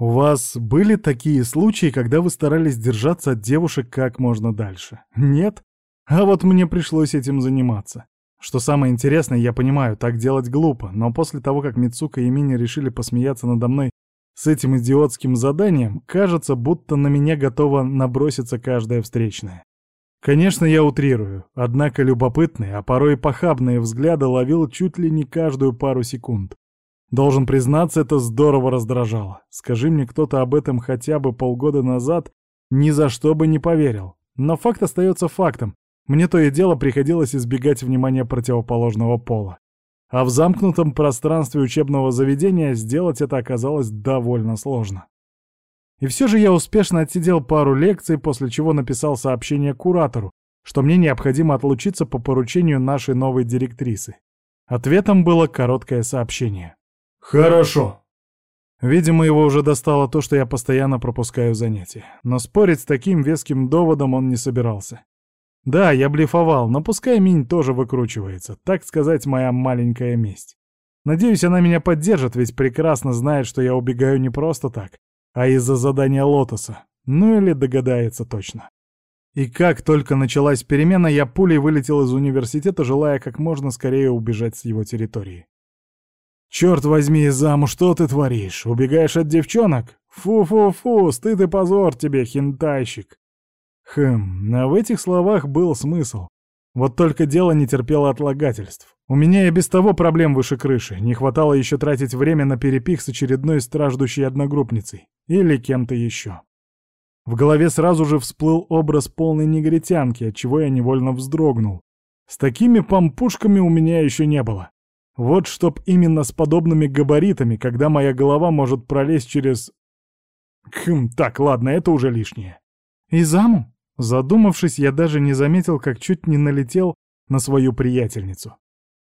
У вас были такие случаи, когда вы старались держаться от девушек как можно дальше? Нет? А вот мне пришлось этим заниматься. Что самое интересное, я понимаю, так делать глупо, но после того, как Мицука и Мини решили посмеяться надо мной с этим идиотским заданием, кажется, будто на меня готова наброситься каждая встречная. Конечно, я утрирую, однако любопытные, а порой и похабные взгляды ловил чуть ли не каждую пару секунд. Должен признаться, это здорово раздражало. Скажи мне кто-то об этом хотя бы полгода назад, ни за что бы не поверил. Но факт остается фактом. Мне то и дело приходилось избегать внимания противоположного пола. А в замкнутом пространстве учебного заведения сделать это оказалось довольно сложно. И все же я успешно отсидел пару лекций, после чего написал сообщение куратору, что мне необходимо отлучиться по поручению нашей новой директрисы. Ответом было короткое сообщение. «Хорошо». Видимо, его уже достало то, что я постоянно пропускаю занятия. Но спорить с таким веским доводом он не собирался. Да, я блефовал, но пускай Минь тоже выкручивается. Так сказать, моя маленькая месть. Надеюсь, она меня поддержит, ведь прекрасно знает, что я убегаю не просто так, а из-за задания Лотоса. Ну или догадается точно. И как только началась перемена, я пулей вылетел из университета, желая как можно скорее убежать с его территории. «Черт возьми, Заму, что ты творишь? Убегаешь от девчонок? Фу-фу-фу, стыд и позор тебе, хентайщик!» Хм, а в этих словах был смысл. Вот только дело не терпело отлагательств. У меня и без того проблем выше крыши, не хватало еще тратить время на перепих с очередной страждущей одногруппницей. Или кем-то еще. В голове сразу же всплыл образ полной негритянки, от чего я невольно вздрогнул. С такими помпушками у меня еще не было. Вот чтоб именно с подобными габаритами, когда моя голова может пролезть через... Хм, так, ладно, это уже лишнее. И заму? Задумавшись, я даже не заметил, как чуть не налетел на свою приятельницу.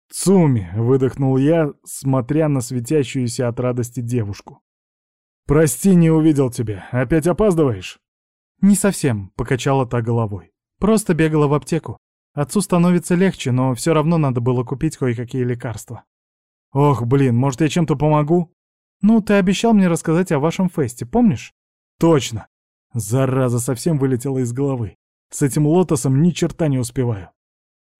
«Цуми!» — выдохнул я, смотря на светящуюся от радости девушку. «Прости, не увидел тебя. Опять опаздываешь?» «Не совсем», — покачала та головой. «Просто бегала в аптеку. Отцу становится легче, но все равно надо было купить кое-какие лекарства. Ох, блин, может, я чем-то помогу? Ну, ты обещал мне рассказать о вашем фесте, помнишь? Точно. Зараза совсем вылетела из головы. С этим лотосом ни черта не успеваю.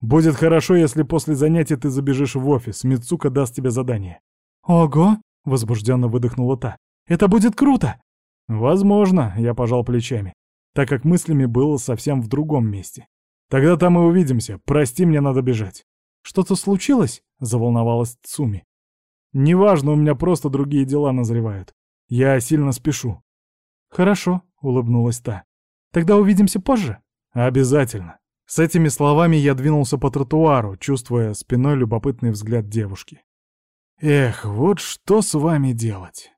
Будет хорошо, если после занятий ты забежишь в офис, Мицука даст тебе задание. Ого, возбужденно выдохнула та. Это будет круто. Возможно, я пожал плечами, так как мыслями был совсем в другом месте. Тогда там и увидимся. Прости, мне надо бежать. Что-то случилось? Заволновалась Цуми. Неважно, у меня просто другие дела назревают. Я сильно спешу. Хорошо, улыбнулась та. Тогда увидимся позже? Обязательно. С этими словами я двинулся по тротуару, чувствуя спиной любопытный взгляд девушки. Эх, вот что с вами делать?